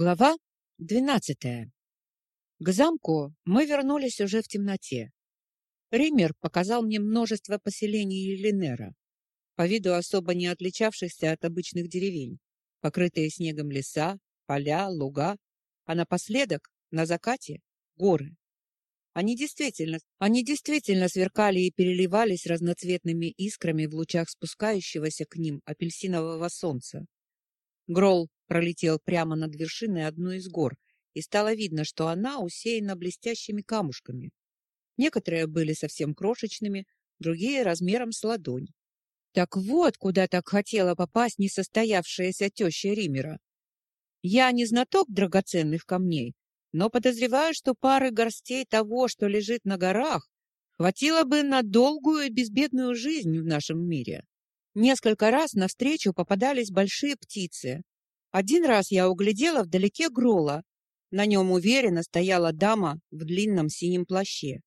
Глава двенадцатая. К замку мы вернулись уже в темноте. Ример показал мне множество поселений Линера, по виду особо не отличавшихся от обычных деревень, покрытые снегом леса, поля, луга, а напоследок, на закате, горы. Они действительно, они действительно сверкали и переливались разноцветными искрами в лучах спускающегося к ним апельсинового солнца. Грол пролетел прямо над вершиной одной из гор, и стало видно, что она усеяна блестящими камушками. Некоторые были совсем крошечными, другие размером с ладонь. Так вот, куда так хотела попасть несостоявшаяся теща Римера. Я не знаток драгоценных камней, но подозреваю, что пары горстей того, что лежит на горах, хватило бы на долгую и безбедную жизнь в нашем мире. Несколько раз навстречу попадались большие птицы. Один раз я углядела вдалеке грола. На нем уверенно стояла дама в длинном синем плаще.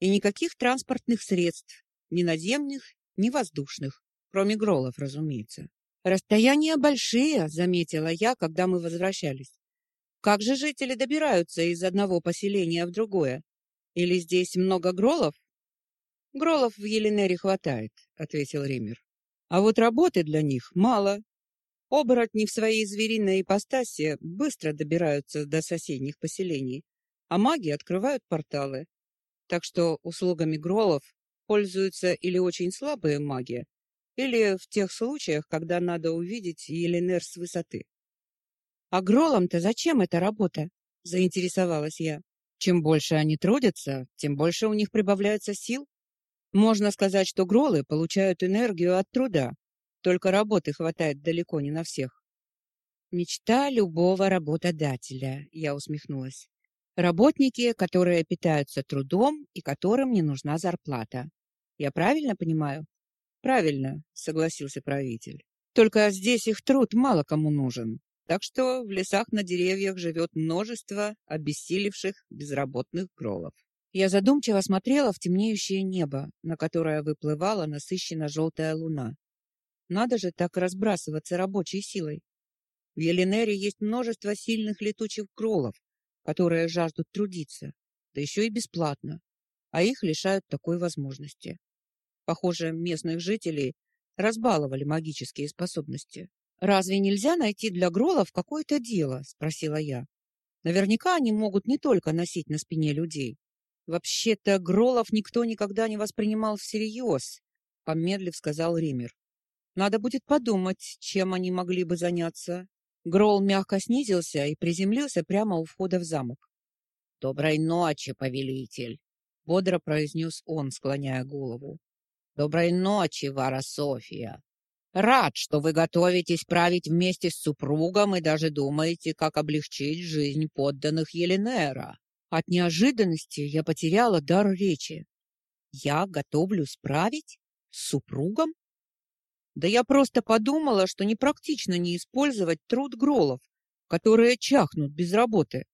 И никаких транспортных средств, ни наземных, ни воздушных, кроме гролов, разумеется. Расстояния большие, заметила я, когда мы возвращались. Как же жители добираются из одного поселения в другое? Или здесь много гролов? Гролов в Еленере хватает, ответил Ример. А вот работы для них мало. Оборотни в своей звериной ипостаси быстро добираются до соседних поселений, а маги открывают порталы. Так что услугами гролов пользуются или очень слабые маги, или в тех случаях, когда надо увидеть Еленер с высоты. А гролам-то зачем эта работа? заинтересовалась я. Чем больше они трудятся, тем больше у них прибавляется сил. Можно сказать, что гролы получают энергию от труда, только работы хватает далеко не на всех. Мечта любого работодателя, я усмехнулась. Работники, которые питаются трудом и которым не нужна зарплата. Я правильно понимаю? Правильно, согласился правитель. Только здесь их труд мало кому нужен. Так что в лесах на деревьях живет множество обессилевших безработных гролов. Я задумчиво смотрела в темнеющее небо, на которое выплывала насыщенно желтая луна. Надо же так разбрасываться рабочей силой. В Еленере есть множество сильных летучих гролов, которые жаждут трудиться, да еще и бесплатно, а их лишают такой возможности. Похоже, местных жителей разбаловали магические способности. Разве нельзя найти для гролов какое-то дело, спросила я. Наверняка они могут не только носить на спине людей. Вообще-то гролов никто никогда не воспринимал всерьез, помедлив сказал Ример. Надо будет подумать, чем они могли бы заняться. Грол мягко снизился и приземлился прямо у входа в замок. Доброй ночи, повелитель, бодро произнес он, склоняя голову. Доброй ночи, Вара София. Рад, что вы готовитесь править вместе с супругом и даже думаете, как облегчить жизнь подданных Еленера. От неожиданности я потеряла дар речи. Я готовлюсь править с супругом? Да я просто подумала, что непрактично не использовать труд гролов, которые чахнут без работы.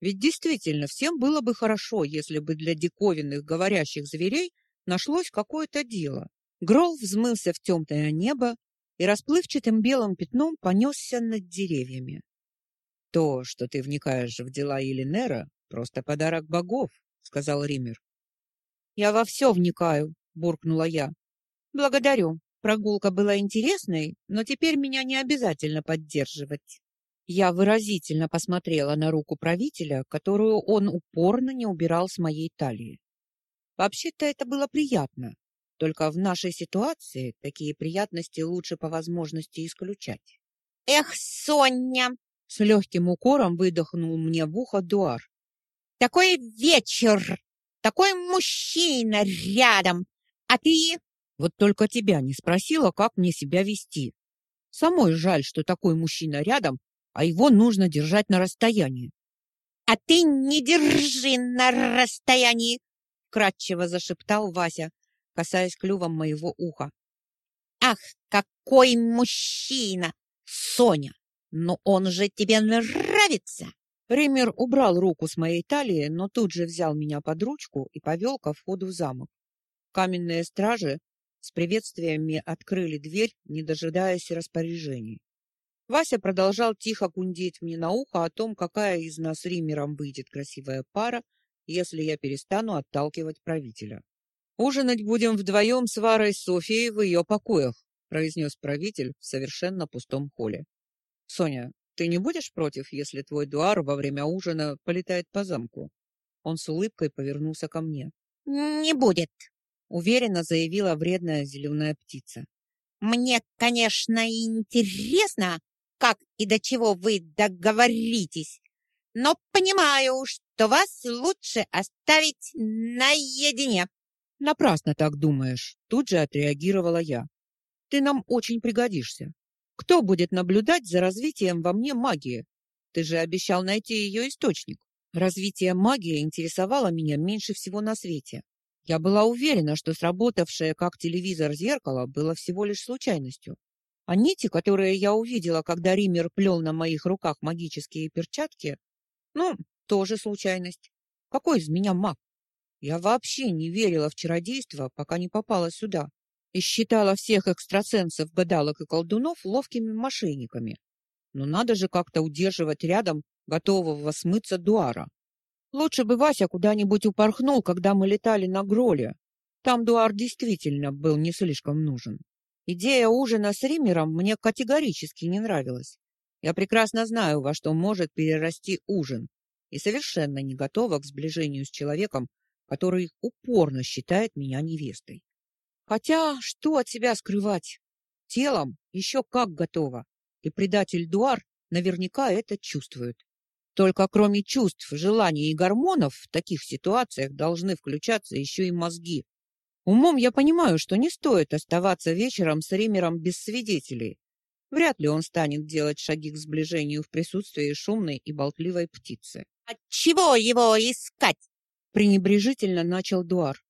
Ведь действительно, всем было бы хорошо, если бы для диковинных говорящих зверей нашлось какое-то дело. Грол взмылся в темное небо и расплывчатым белым пятном понесся над деревьями. То, что ты вникаешь в дела Еленера, просто подарок богов, сказал Ример. Я во все вникаю, буркнула я. Благодарю. Прогулка была интересной, но теперь меня не обязательно поддерживать. Я выразительно посмотрела на руку правителя, которую он упорно не убирал с моей талии. Вообще-то это было приятно, только в нашей ситуации такие приятности лучше по возможности исключать. Эх, Соня, с легким укором выдохнул мне в ухо Дуар. Такой вечер, такой мужчина рядом, а ты вот только тебя не спросила, как мне себя вести. Самой жаль, что такой мужчина рядом, а его нужно держать на расстоянии. А ты не держи на расстоянии, кратчево зашептал Вася, касаясь клювом моего уха. Ах, какой мужчина, Соня! Но он же тебе нравится. Ример убрал руку с моей талии, но тут же взял меня под ручку и повел ко входу в замок. Каменные стражи с приветствиями открыли дверь, не дожидаясь распоряжений. Вася продолжал тихо кундеть мне на ухо о том, какая из нас Римером выйдет красивая пара, если я перестану отталкивать правителя. «Ужинать будем вдвоем с Варой Софией в ее покоях», произнес правитель в совершенно пустом холле. «Соня, ты не будешь против, если твой дуар во время ужина полетает по замку?» Он с улыбкой повернулся ко мне. «Не будет», — уверенно заявила вредная зеленая птица. «Мне, конечно, интересно, как и до чего вы договоритесь, но понимаю, что вас лучше оставить наедине». Напрасно так думаешь, тут же отреагировала я. Ты нам очень пригодишься. Кто будет наблюдать за развитием во мне магии? Ты же обещал найти ее источник. Развитие магии интересовало меня меньше всего на свете. Я была уверена, что сработавшее как телевизор зеркало было всего лишь случайностью. А нити, которые я увидела, когда Ример плел на моих руках магические перчатки, ну, тоже случайность. Какой из меня маг? Я вообще не верила в чародейство, пока не попала сюда, и считала всех экстрасенсов, гадалок и колдунов ловкими мошенниками. Но надо же как-то удерживать рядом готового смыться Дуара. Лучше бы Вася куда-нибудь упорхнул, когда мы летали на Гроле. Там Дуар действительно был не слишком нужен. Идея ужина с Римером мне категорически не нравилась. Я прекрасно знаю, во что может перерасти ужин, и совершенно не готова к сближению с человеком, который упорно считает меня невестой. Хотя, что от себя скрывать? Телом еще как готово, и предатель Дуар наверняка это чувствует. Только кроме чувств, желаний и гормонов в таких ситуациях должны включаться еще и мозги. Умом я понимаю, что не стоит оставаться вечером с Римером без свидетелей. Вряд ли он станет делать шаги к сближению в присутствии шумной и болтливой птицы. «От чего его искать?» пренебрежительно начал Дуар.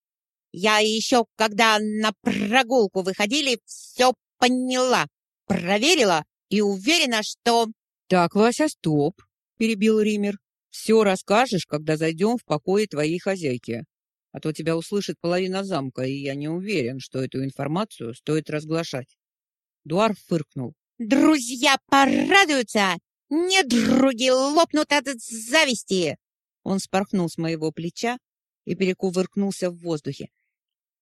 Я еще, когда на прогулку выходили, все поняла, проверила и уверена, что... Так, Вася, стоп, перебил Ример. Все расскажешь, когда зайдем в покои твоей хозяйки. А то тебя услышит половина замка, и я не уверен, что эту информацию стоит разглашать. Дуар фыркнул. Друзья порадуются, недруги лопнут от зависти. Он спорхнул с моего плеча и перекувыркнулся в воздухе.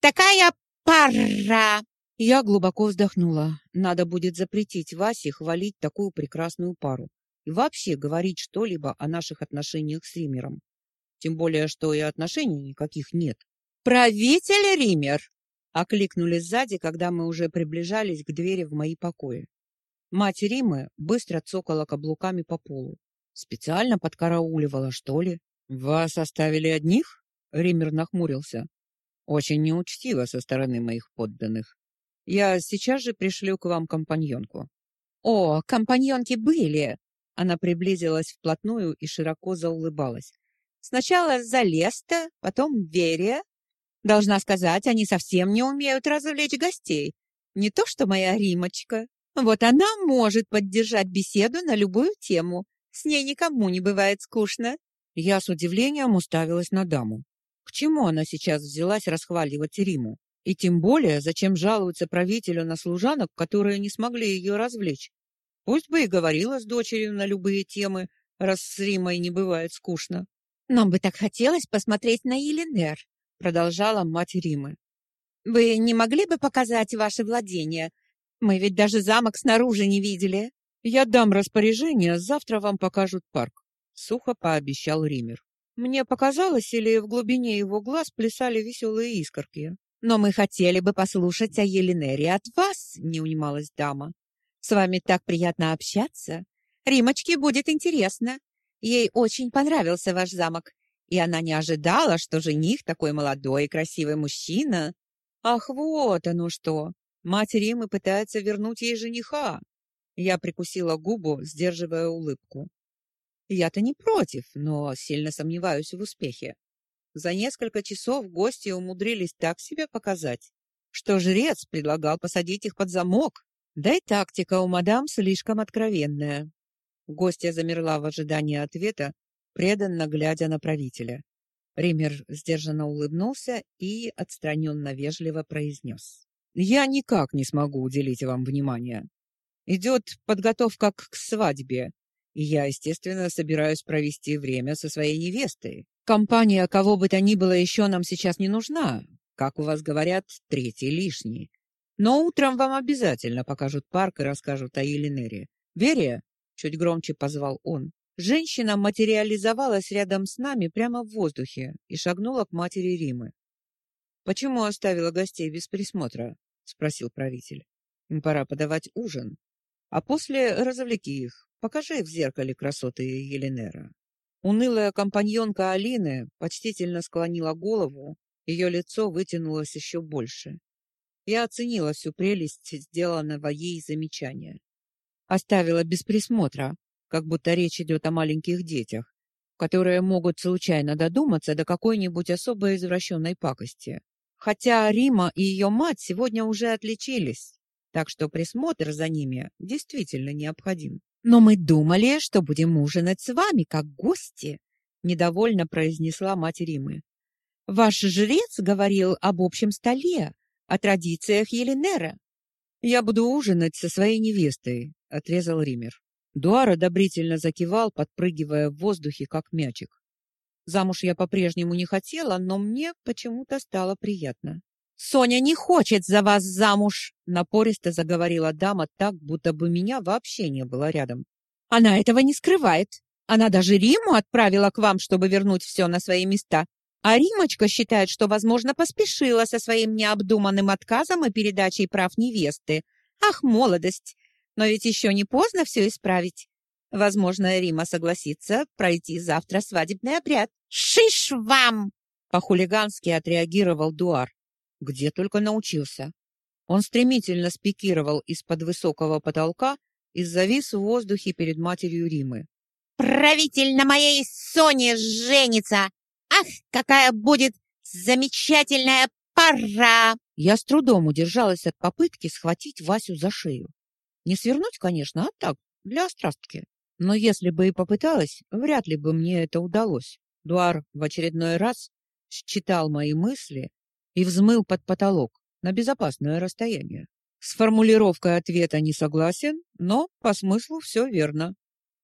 «Такая пара!» Я глубоко вздохнула. Надо будет запретить Васе хвалить такую прекрасную пару и вообще говорить что-либо о наших отношениях с Римером. Тем более, что и отношений никаких нет. «Правитель Ример!» — окликнули сзади, когда мы уже приближались к двери в мои покои. Мать Римы быстро цокала каблуками по полу. Специально подкарауливала, что ли? «Вас оставили одних?» — Ример нахмурился. «Очень неучтиво со стороны моих подданных. Я сейчас же пришлю к вам компаньонку». «О, компаньонки были!» Она приблизилась вплотную и широко заулыбалась. «Сначала Залеста, потом Верия. Должна сказать, они совсем не умеют развлечь гостей. Не то что моя Римочка. Вот она может поддержать беседу на любую тему. С ней никому не бывает скучно. Я с удивлением уставилась на даму. К чему она сейчас взялась расхваливать Риму? И тем более, зачем жаловаться правителю на служанок, которые не смогли ее развлечь? Пусть бы и говорила с дочерью на любые темы, раз с Римой не бывает скучно. «Нам бы так хотелось посмотреть на Еленер», — продолжала мать Римы. «Вы не могли бы показать ваше владение? Мы ведь даже замок снаружи не видели». «Я дам распоряжение, завтра вам покажут парк сухо пообещал Ример. Мне показалось, или в глубине его глаз плясали веселые искорки. Но мы хотели бы послушать о Еленере от вас, не унималась дама. С вами так приятно общаться. Римочке будет интересно. Ей очень понравился ваш замок, и она не ожидала, что жених такой молодой и красивый мужчина. Ах, вот оно что. Мать Римы пытается вернуть ей жениха. Я прикусила губу, сдерживая улыбку. Я-то не против, но сильно сомневаюсь в успехе. За несколько часов гости умудрились так себя показать, что жрец предлагал посадить их под замок. Да и тактика у мадам слишком откровенная. Гостья замерла в ожидании ответа, преданно глядя на правителя. Ример сдержанно улыбнулся и отстраненно вежливо произнес. «Я никак не смогу уделить вам внимания. Идет подготовка к свадьбе, и я, естественно, собираюсь провести время со своей невестой. Компания кого бы то ни было еще нам сейчас не нужна. Как у вас говорят, третий лишний. Но утром вам обязательно покажут парк и расскажут о Еленере. Верия, чуть громче позвал он. Женщина материализовалась рядом с нами прямо в воздухе и шагнула к матери Римы. Почему оставила гостей без присмотра? спросил правитель. Им пора подавать ужин, а после развлеки их. Покажи в зеркале красоты Еленера. Унылая компаньонка Алины почтительно склонила голову, ее лицо вытянулось еще больше. Я оценила всю прелесть сделанного ей замечания. Оставила без присмотра, как будто речь идет о маленьких детях, которые могут случайно додуматься до какой-нибудь особо извращенной пакости. Хотя Рима и ее мать сегодня уже отличились, так что присмотр за ними действительно необходим. Но мы думали, что будем ужинать с вами как гости, недовольно произнесла мать Римы. Ваш жрец говорил об общем столе, о традициях Еленера. Я буду ужинать со своей невестой, отрезал Ример. Дуар одобрительно закивал, подпрыгивая в воздухе как мячик. Замуж я по-прежнему не хотела, но мне почему-то стало приятно. Соня не хочет за вас замуж, напористо заговорила дама так, будто бы меня вообще не было рядом. Она этого не скрывает. Она даже Риму отправила к вам, чтобы вернуть все на свои места. А Римочка считает, что, возможно, поспешила со своим необдуманным отказом и передачей прав невесты. Ах, молодость! Но ведь еще не поздно все исправить. Возможно, Рима согласится пройти завтра свадебный обряд. Шиш вам! По-хулигански отреагировал Дуар. Где только научился. Он стремительно спикировал из-под высокого потолка и завис в воздухе перед матерью Римы. «Правитель на моей Соне женится! Ах, какая будет замечательная пора!» Я с трудом удержалась от попытки схватить Васю за шею. Не свернуть, конечно, а так, для острастки. Но если бы и попыталась, вряд ли бы мне это удалось. Дуар в очередной раз считал мои мысли и взмыл под потолок на безопасное расстояние. С формулировкой ответа не согласен, но по смыслу все верно,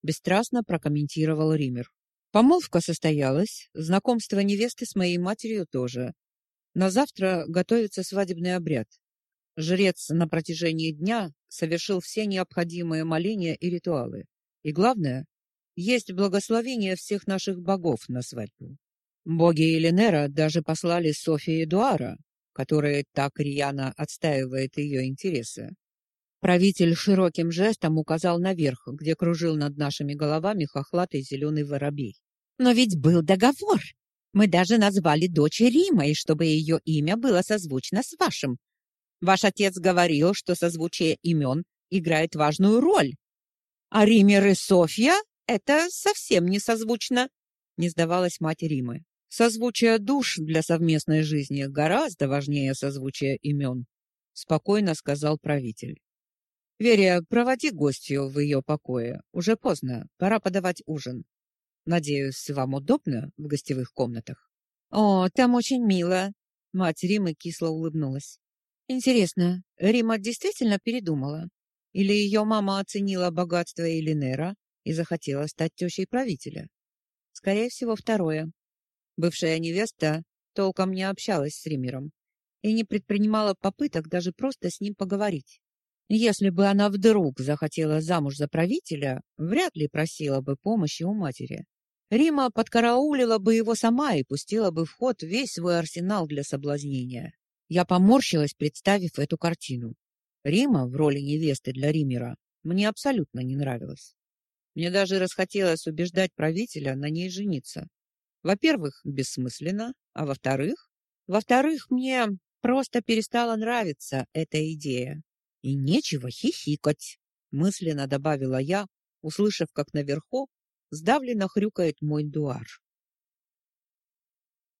бесстрастно прокомментировал Ример. Помолвка состоялась, знакомство невесты с моей матерью тоже. На завтра готовится свадебный обряд. Жрец на протяжении дня совершил все необходимые моления и ритуалы. И главное, есть благословение всех наших богов на свадьбу. Боги Эленера даже послали Софии Эдуара, которая так рьяно отстаивает ее интересы. Правитель широким жестом указал наверх, где кружил над нашими головами хохлатый зеленый воробей. «Но ведь был договор. Мы даже назвали дочь Римой, чтобы ее имя было созвучно с вашим. Ваш отец говорил, что созвучие имен играет важную роль. А Ример и Софья — это совсем не созвучно», — не сдавалась мать Римы. Созвучие душ для совместной жизни гораздо важнее созвучия имен, спокойно сказал правитель. Верия, проводи гостью в ее покое. Уже поздно, пора подавать ужин. Надеюсь, вам удобно в гостевых комнатах. О, там очень мило. Мать Римы кисло улыбнулась. Интересно, Рима действительно передумала? Или ее мама оценила богатство Элинера и захотела стать тещей правителя? Скорее всего, второе. Бывшая невеста толком не общалась с Римером и не предпринимала попыток даже просто с ним поговорить. Если бы она вдруг захотела замуж за правителя, вряд ли просила бы помощи у матери. Рима подкараулила бы его сама и пустила бы в ход весь свой арсенал для соблазнения. Я поморщилась, представив эту картину. Рима в роли невесты для Римера мне абсолютно не нравилась. Мне даже расхотелось убеждать правителя на ней жениться. Во-первых, бессмысленно, а во-вторых, во-вторых, мне просто перестала нравиться эта идея. И нечего хихикать, мысленно добавила я, услышав, как наверху сдавленно хрюкает мой дуар.